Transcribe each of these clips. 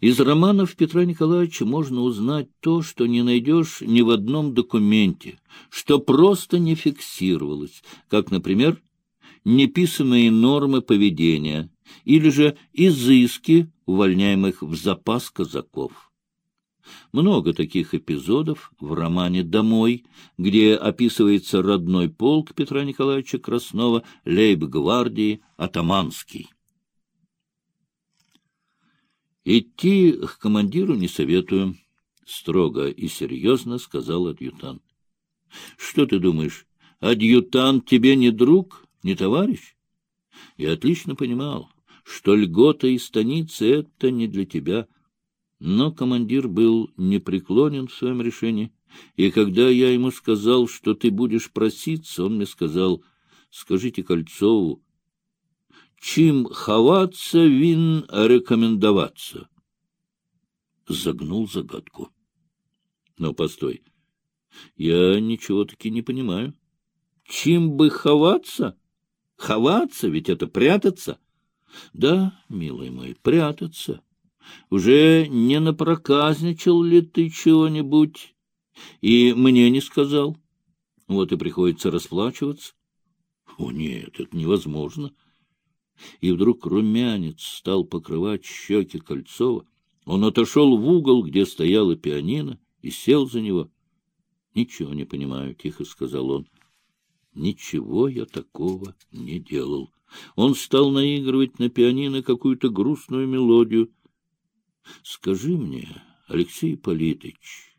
Из романов Петра Николаевича можно узнать то, что не найдешь ни в одном документе, что просто не фиксировалось, как, например, неписанные нормы поведения или же изыски увольняемых в запас казаков. Много таких эпизодов в романе «Домой», где описывается родной полк Петра Николаевича Краснова, лейб-гвардии Атаманский. «Идти к командиру не советую», — строго и серьезно сказал адъютант. «Что ты думаешь, адъютант тебе не друг, не товарищ?» Я отлично понимал, что льгота и станицы — это не для тебя. Но командир был непреклонен в своем решении, и когда я ему сказал, что ты будешь проситься, он мне сказал, скажите Кольцову, чим ховаться, вин рекомендоваться. Загнул загадку. Но постой, я ничего-таки не понимаю. Чим бы ховаться? Ховаться, ведь это прятаться. Да, милый мой, прятаться. Уже не напроказничал ли ты чего-нибудь? И мне не сказал. Вот и приходится расплачиваться. О, нет, это невозможно. — и вдруг румянец стал покрывать щеки Кольцова. Он отошел в угол, где стояла пианино, и сел за него. — Ничего не понимаю, — тихо сказал он. — Ничего я такого не делал. Он стал наигрывать на пианино какую-то грустную мелодию. — Скажи мне, Алексей Политыч,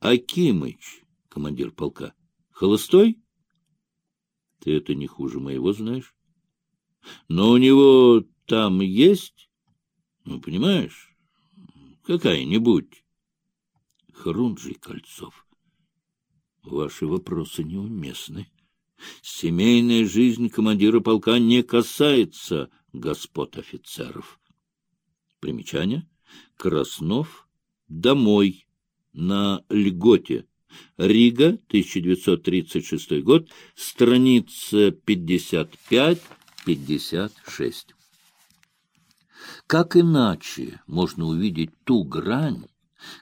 Акимыч, командир полка, холостой? Ты это не хуже моего знаешь. Но у него там есть, ну, понимаешь, какая-нибудь. Хрунжий Кольцов, ваши вопросы неуместны. Семейная жизнь командира полка не касается господ офицеров. Примечание. Краснов. Домой. На льготе. Рига, 1936 год, страница 55 56. Как иначе можно увидеть ту грань,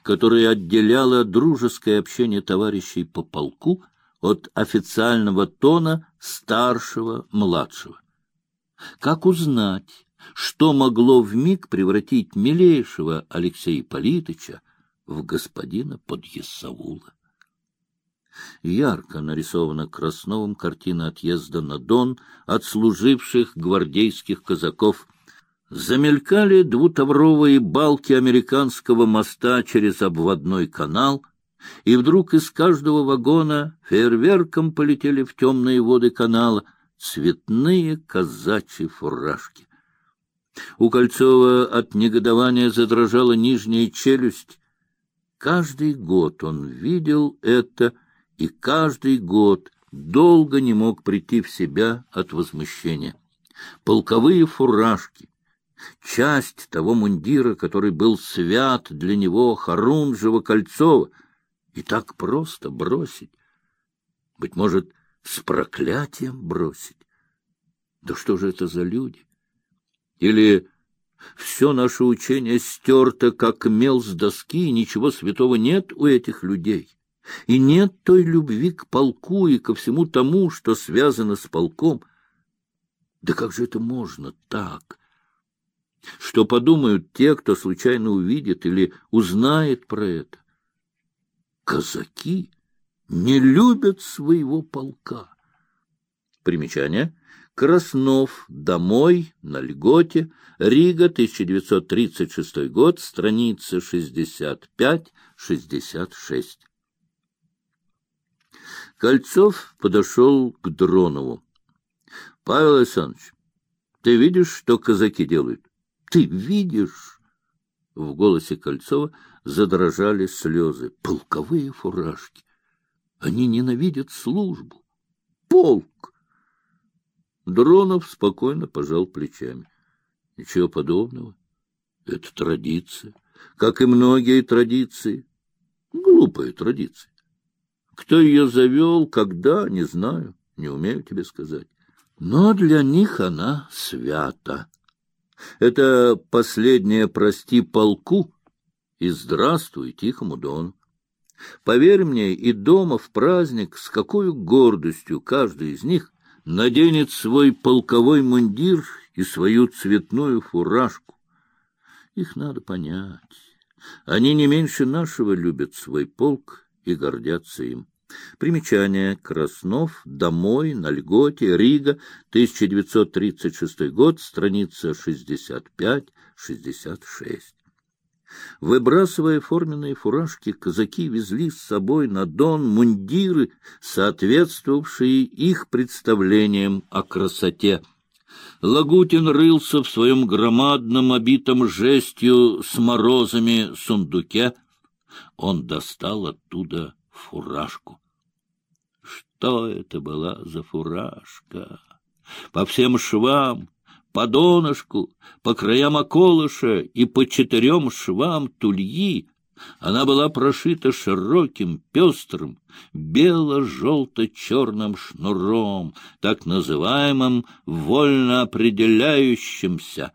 которая отделяла дружеское общение товарищей по полку от официального тона старшего-младшего? Как узнать, что могло вмиг превратить милейшего Алексея Политыча в господина Подъясаула? Ярко нарисована Красновым картина отъезда на Дон от служивших гвардейских казаков. Замелькали двутавровые балки американского моста через обводной канал, и вдруг из каждого вагона фейерверком полетели в темные воды канала цветные казачьи фуражки. У Кольцова от негодования задрожала нижняя челюсть. Каждый год он видел это — и каждый год долго не мог прийти в себя от возмущения. Полковые фуражки, часть того мундира, который был свят для него Харунжева-Кольцова, и так просто бросить. Быть может, с проклятием бросить. Да что же это за люди? Или все наше учение стерто, как мел с доски, и ничего святого нет у этих людей? И нет той любви к полку и ко всему тому, что связано с полком. Да как же это можно так? Что подумают те, кто случайно увидит или узнает про это? Казаки не любят своего полка. Примечание. Краснов. Домой. На льготе. Рига. 1936 год. Страница 65-66. Кольцов подошел к Дронову. — Павел Александрович, ты видишь, что казаки делают? — Ты видишь? В голосе Кольцова задрожали слезы. Полковые фуражки. Они ненавидят службу. Полк! Дронов спокойно пожал плечами. Ничего подобного. Это традиция, как и многие традиции. Глупая традиция. Кто ее завел, когда, не знаю, не умею тебе сказать. Но для них она свята. Это последнее «прости полку» и «здравствуй тихому дону». Поверь мне, и дома в праздник с какой гордостью каждый из них наденет свой полковой мундир и свою цветную фуражку. Их надо понять. Они не меньше нашего любят свой полк и гордятся им. Примечание. Краснов. Домой. На льготе. Рига. 1936 год. Страница 65-66. Выбрасывая форменные фуражки, казаки везли с собой на дон мундиры, соответствовавшие их представлениям о красоте. Лагутин рылся в своем громадном, обитом жестью с морозами сундуке. Он достал оттуда фуражку. Что это была за фуражка? По всем швам, по донышку, по краям околыша и по четырем швам тульи она была прошита широким, пестрым, бело-желто-черным шнуром, так называемым вольно определяющимся.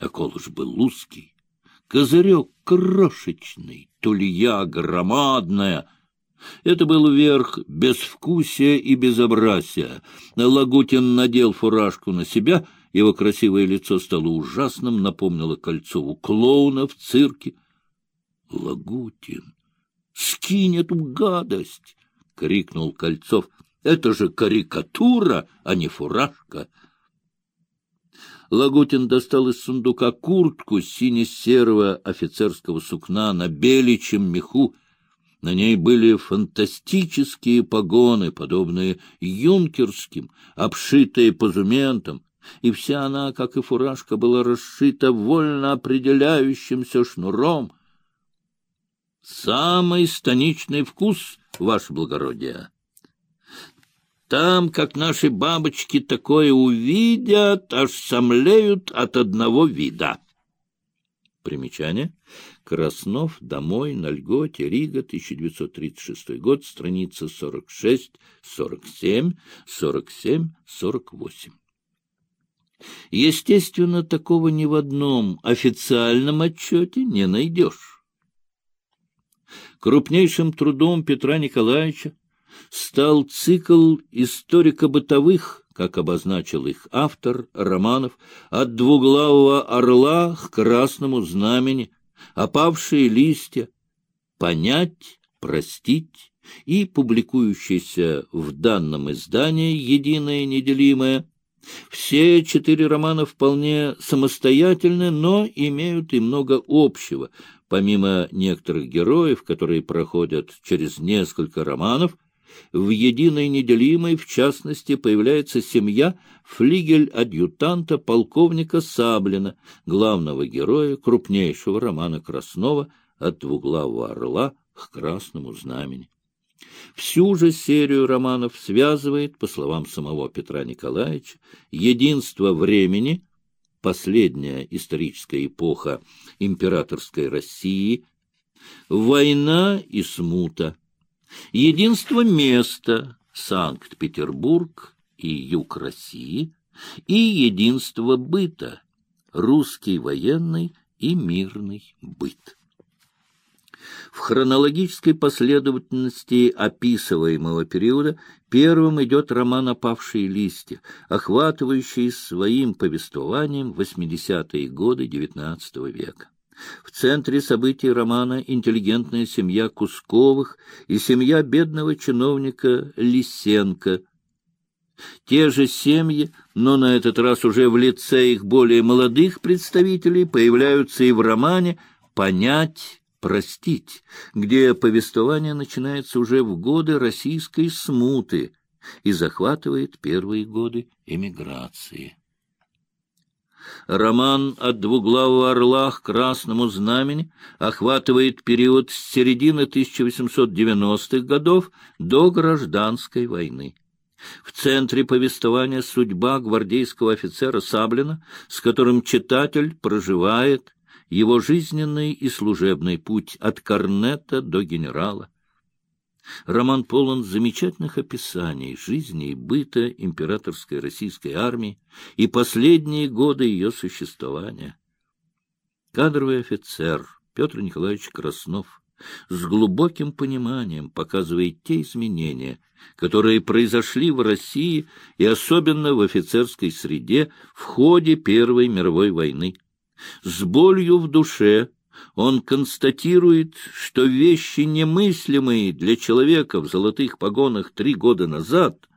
Околыш был узкий, козырек крошечный, тулья громадная. Это был верх безвкусия и безобразия. Лагутин надел фуражку на себя — его красивое лицо стало ужасным, напомнило Кольцову клоуна в цирке. — Лагутин, скинь эту гадость! — крикнул Кольцов. — Это же карикатура, а не фуражка. Лагутин достал из сундука куртку сине-серого офицерского сукна на беличьем меху. На ней были фантастические погоны, подобные юнкерским, обшитые позументом и вся она, как и фуражка, была расшита вольно определяющимся шнуром. Самый станичный вкус, ваше благородие. Там, как наши бабочки такое увидят, аж сомлеют от одного вида. Примечание. Краснов, домой, на льготе, Рига, 1936 год, страница 46, 47, 47, 48. Естественно, такого ни в одном официальном отчете не найдешь. Крупнейшим трудом Петра Николаевича стал цикл историко-бытовых, как обозначил их автор, романов «От двуглавого орла к красному знамени», «Опавшие листья», «Понять», «Простить» и публикующийся в данном издании «Единое неделимое» Все четыре романа вполне самостоятельны, но имеют и много общего. Помимо некоторых героев, которые проходят через несколько романов, в «Единой неделимой», в частности, появляется семья флигель-адъютанта полковника Саблина, главного героя крупнейшего романа Краснова «От двуглавого орла к красному знамени». Всю же серию романов связывает, по словам самого Петра Николаевича, единство времени, последняя историческая эпоха императорской России, война и смута, единство места, Санкт-Петербург и юг России, и единство быта, русский военный и мирный быт. В хронологической последовательности описываемого периода первым идет роман «Опавшие листья», охватывающий своим повествованием 80-е годы XIX века. В центре событий романа интеллигентная семья Кусковых и семья бедного чиновника Лисенко. Те же семьи, но на этот раз уже в лице их более молодых представителей, появляются и в романе «Понять простить, где повествование начинается уже в годы российской смуты и захватывает первые годы эмиграции. Роман «От двуглавого орла к красному знамени» охватывает период с середины 1890-х годов до гражданской войны. В центре повествования судьба гвардейского офицера Саблина, с которым читатель проживает его жизненный и служебный путь от корнета до генерала. Роман полон замечательных описаний жизни и быта императорской российской армии и последние годы ее существования. Кадровый офицер Петр Николаевич Краснов с глубоким пониманием показывает те изменения, которые произошли в России и особенно в офицерской среде в ходе Первой мировой войны. С болью в душе он констатирует, что вещи немыслимые для человека в золотых погонах три года назад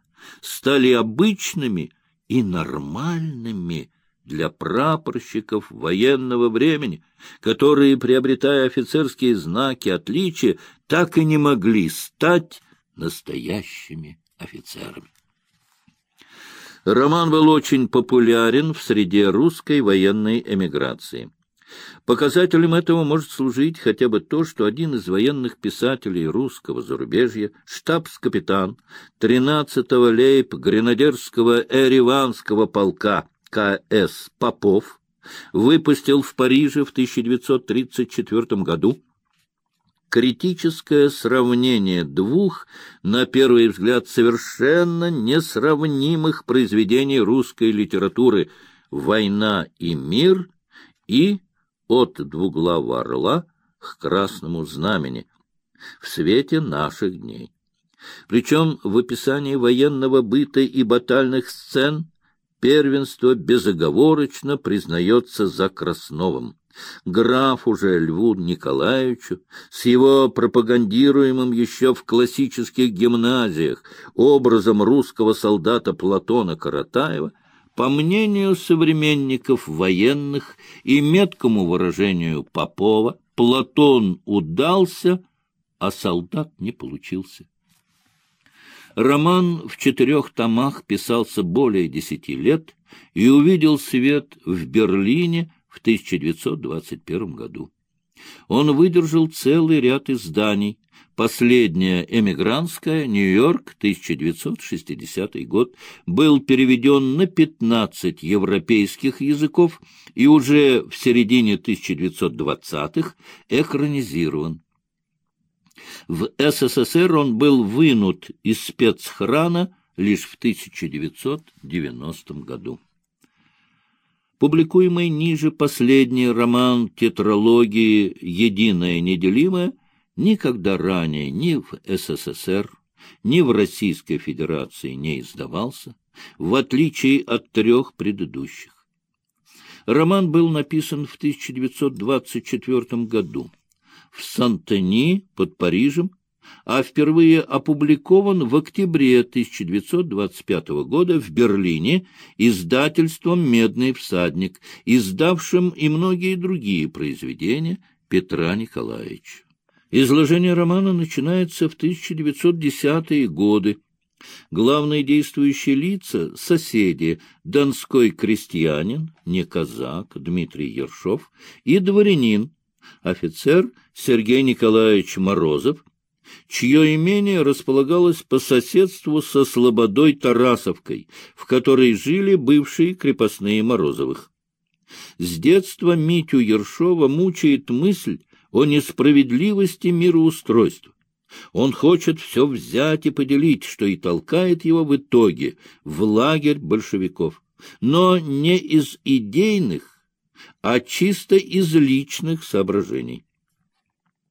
стали обычными и нормальными для прапорщиков военного времени, которые, приобретая офицерские знаки отличия, так и не могли стать настоящими офицерами. Роман был очень популярен в среде русской военной эмиграции. Показателем этого может служить хотя бы то, что один из военных писателей русского зарубежья, штабс-капитан 13-го лейб-гренадерского Эриванского полка К.С. Попов, выпустил в Париже в 1934 году критическое сравнение двух, на первый взгляд, совершенно несравнимых произведений русской литературы «Война и мир» и от двуглавого орла к красному знамени в свете наших дней. Причем в описании военного быта и батальных сцен первенство безоговорочно признается за Красновым. Граф уже Льву Николаевичу с его пропагандируемым еще в классических гимназиях образом русского солдата Платона Каратаева – по мнению современников военных и меткому выражению Попова, Платон удался, а солдат не получился. Роман в четырех томах писался более десяти лет и увидел свет в Берлине в 1921 году. Он выдержал целый ряд изданий, Последняя эмигрантская, Нью-Йорк, 1960 год, был переведен на 15 европейских языков и уже в середине 1920-х экранизирован. В СССР он был вынут из спецхрана лишь в 1990 году. Публикуемый ниже последний роман тетралогии «Единое неделимое» никогда ранее ни в СССР, ни в Российской Федерации не издавался, в отличие от трех предыдущих. Роман был написан в 1924 году в Сантени под Парижем, а впервые опубликован в октябре 1925 года в Берлине издательством «Медный всадник», издавшим и многие другие произведения Петра Николаевича. Изложение романа начинается в 1910-е годы. Главные действующие лица — соседи, донской крестьянин, не казак, Дмитрий Ершов, и дворянин, офицер Сергей Николаевич Морозов, чье имение располагалось по соседству со Слободой Тарасовкой, в которой жили бывшие крепостные Морозовых. С детства Митю Ершова мучает мысль о несправедливости мироустройства. Он хочет все взять и поделить, что и толкает его в итоге в лагерь большевиков, но не из идейных, а чисто из личных соображений.